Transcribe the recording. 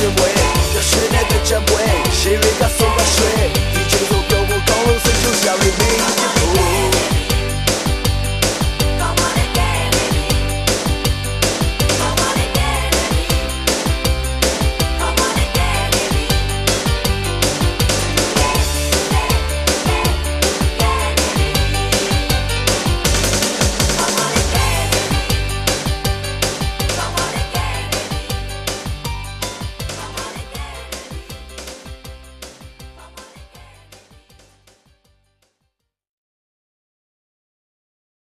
Shiwe, the shine the chamwe, shiwe the